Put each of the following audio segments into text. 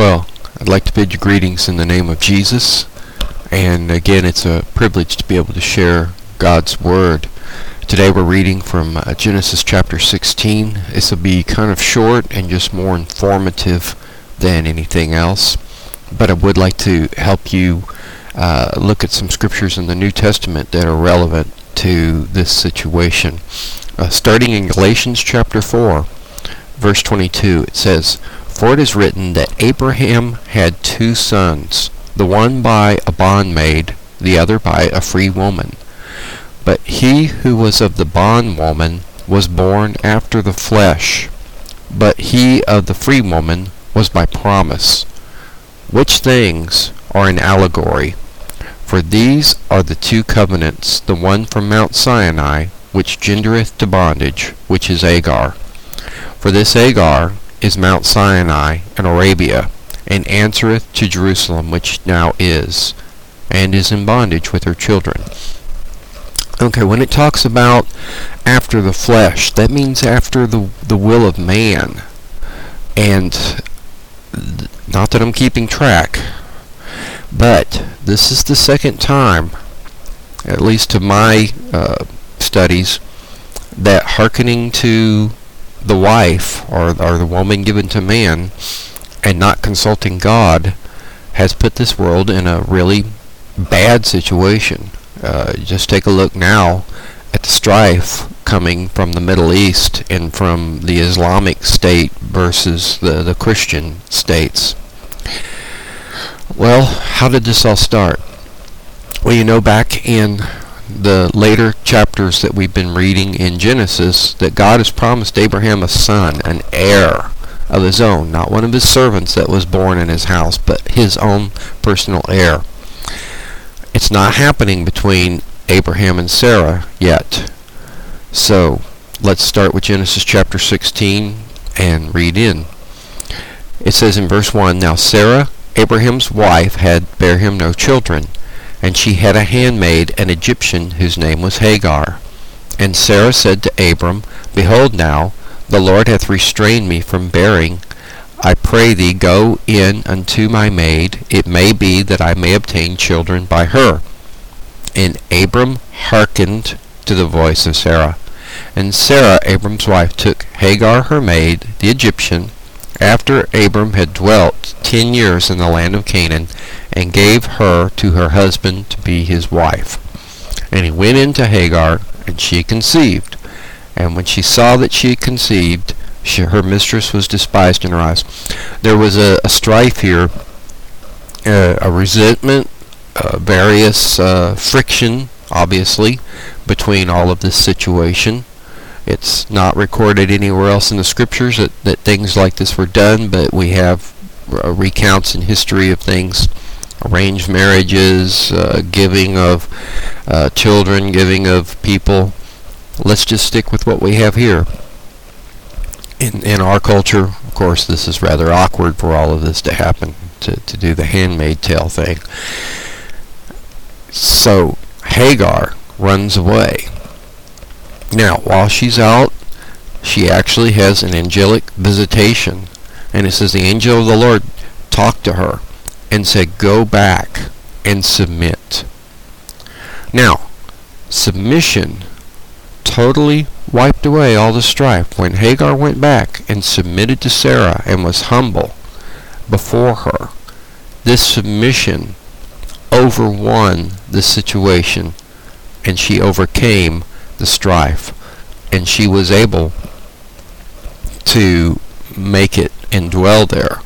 Well, I'd like to bid you greetings in the name of Jesus. And again, it's a privilege to be able to share God's Word. Today we're reading from uh, Genesis chapter 16. This will be kind of short and just more informative than anything else. But I would like to help you uh, look at some scriptures in the New Testament that are relevant to this situation. Uh, starting in Galatians chapter 4, verse 22, it says, for it is written that Abraham had two sons, the one by a bondmaid, the other by a free woman. But he who was of the bondwoman was born after the flesh, but he of the free woman was by promise. Which things are an allegory? For these are the two covenants, the one from Mount Sinai, which gendereth to bondage, which is Agar. For this Agar is Mount Sinai in Arabia, and answereth to Jerusalem, which now is, and is in bondage with her children. Okay, when it talks about after the flesh, that means after the the will of man. And not that I'm keeping track, but this is the second time, at least to my uh, studies, that hearkening to the wife or, or the woman given to man and not consulting God has put this world in a really bad situation. Uh, just take a look now at the strife coming from the Middle East and from the Islamic state versus the, the Christian states. Well, how did this all start? Well, you know, back in the later chapters that we've been reading in Genesis that God has promised Abraham a son, an heir of his own, not one of his servants that was born in his house, but his own personal heir. It's not happening between Abraham and Sarah yet. So, let's start with Genesis chapter 16 and read in. It says in verse 1, Now Sarah, Abraham's wife, had bare him no children. And she had a handmaid, an Egyptian, whose name was Hagar. And Sarah said to Abram, Behold now, the Lord hath restrained me from bearing. I pray thee, go in unto my maid. It may be that I may obtain children by her. And Abram hearkened to the voice of Sarah. And Sarah, Abram's wife, took Hagar her maid, the Egyptian, after Abram had dwelt ten years in the land of Canaan, and gave her to her husband to be his wife. And he went into Hagar, and she conceived. And when she saw that she conceived, she, her mistress was despised in her eyes. There was a, a strife here, uh, a resentment, uh, various uh, friction, obviously, between all of this situation. It's not recorded anywhere else in the scriptures that, that things like this were done, but we have uh, recounts in history of things arranged marriages, uh, giving of uh, children, giving of people. Let's just stick with what we have here. In, in our culture, of course, this is rather awkward for all of this to happen, to, to do the handmaid tale thing. So, Hagar runs away. Now, while she's out, she actually has an angelic visitation. And it says the angel of the Lord talked to her and said, Go back and submit. Now, submission totally wiped away all the strife when Hagar went back and submitted to Sarah and was humble before her. This submission overwon the situation and she overcame the strife and she was able to make it and dwell there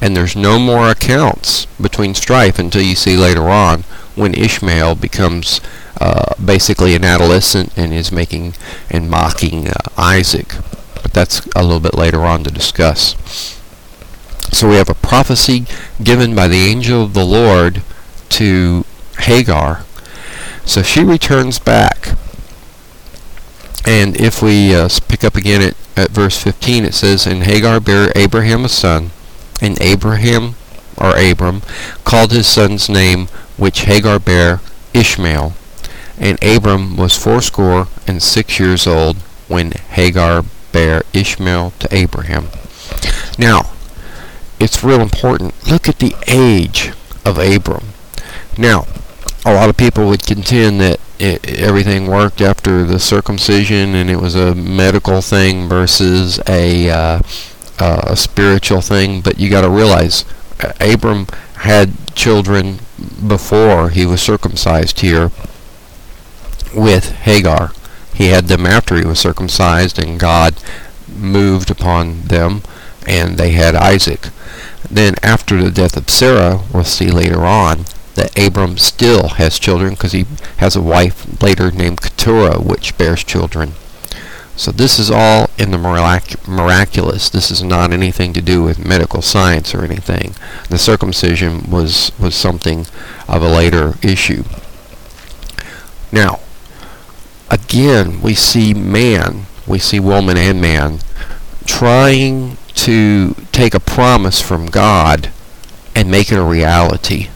and there's no more accounts between strife until you see later on when Ishmael becomes uh, basically an adolescent and is making and mocking uh, Isaac. But that's a little bit later on to discuss. So we have a prophecy given by the angel of the Lord to Hagar. So she returns back. And if we uh, pick up again at, at verse 15, it says, And Hagar bare Abraham a son, and Abraham, or Abram, called his son's name, which Hagar bare, Ishmael. And Abram was fourscore and six years old when Hagar bare Ishmael to Abraham. Now, it's real important. Look at the age of Abram. Now, a lot of people would contend that it, everything worked after the circumcision and it was a medical thing versus a, uh, uh, a spiritual thing. But you got to realize, Abram had children before he was circumcised here with Hagar. He had them after he was circumcised, and God moved upon them, and they had Isaac. Then, after the death of Sarah, we'll see later on that Abram still has children because he has a wife later named Keturah, which bears children. So this is all in the mirac- miraculous. This is not anything to do with medical science or anything. The circumcision was was something of a later issue. Now, again, we see man, we see woman and man trying to take a promise from God and make it a reality.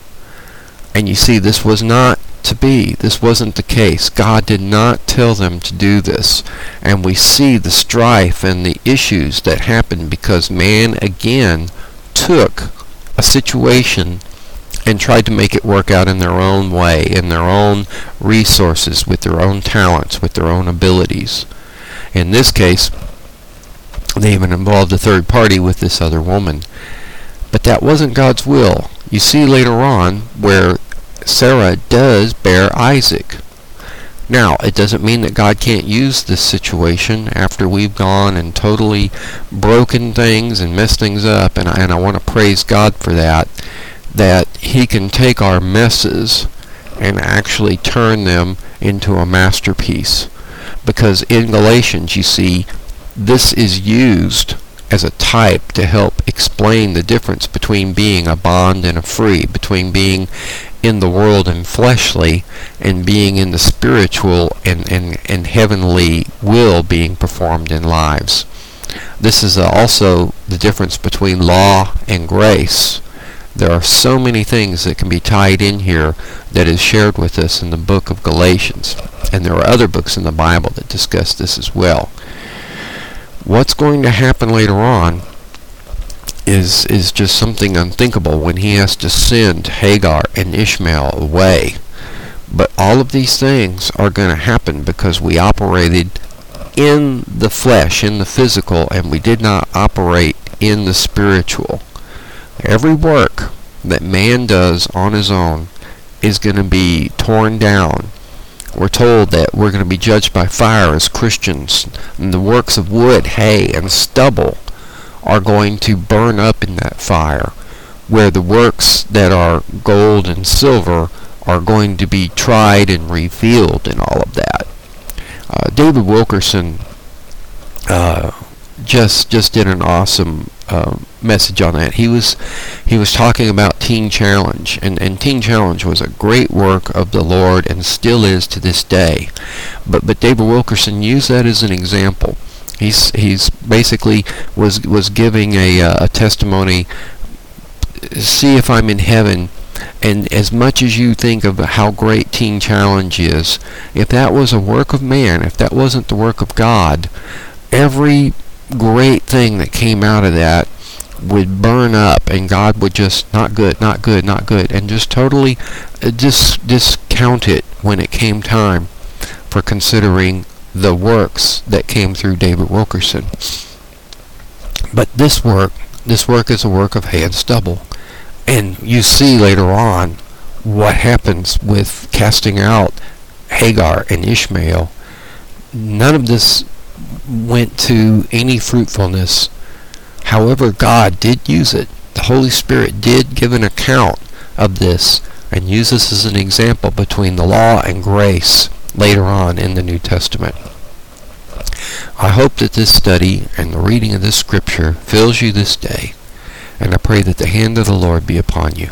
And you see, this was not to be. This wasn't the case. God did not tell them to do this. And we see the strife and the issues that happened because man again took a situation and tried to make it work out in their own way, in their own resources, with their own talents, with their own abilities. In this case, they even involved a third party with this other woman. But that wasn't God's will. You see later on where Sarah does bear Isaac. Now, it doesn't mean that God can't use this situation after we've gone and totally broken things and messed things up, and I, and I want to praise God for that, that He can take our messes and actually turn them into a masterpiece. Because in Galatians, you see, this is used as a type to help explain the difference between being a bond and a free, between being in the world and fleshly and being in the spiritual and, and, and heavenly will being performed in lives. This is also the difference between law and grace. There are so many things that can be tied in here that is shared with us in the book of Galatians. And there are other books in the Bible that discuss this as well. What's going to happen later on is is just something unthinkable when he has to send Hagar and Ishmael away. But all of these things are going to happen because we operated in the flesh, in the physical, and we did not operate in the spiritual. Every work that man does on his own is going to be torn down. We're told that we're going to be judged by fire as Christians, and the works of wood, hay, and stubble are going to burn up in that fire, where the works that are gold and silver are going to be tried and revealed and all of that. Uh, David Wilkerson uh, just just did an awesome uh, message on that. He was he was talking about Teen Challenge, and, and Teen Challenge was a great work of the Lord and still is to this day. But but David Wilkerson used that as an example. He's he's basically was was giving a uh, a testimony. See if I'm in heaven. And as much as you think of how great Teen Challenge is, if that was a work of man, if that wasn't the work of God, every great thing that came out of that would burn up and God would just not good, not good, not good and just totally uh, just discount it when it came time for considering the works that came through David Wilkerson. But this work, this work is a work of hay and stubble. And you see later on what happens with casting out Hagar and Ishmael. None of this went to any fruitfulness. However, God did use it. The Holy Spirit did give an account of this and use this as an example between the law and grace later on in the New Testament. I hope that this study and the reading of this scripture fills you this day, and I pray that the hand of the Lord be upon you.